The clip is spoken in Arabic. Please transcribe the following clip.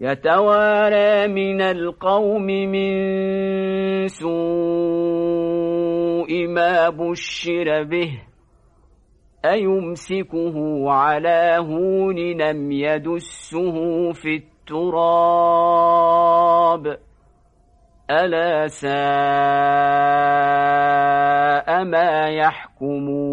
يتوارى من القوم من سوء ما بشر به أيمسكه على هون لم يدسه في التراب ألا ساء ما يحكمون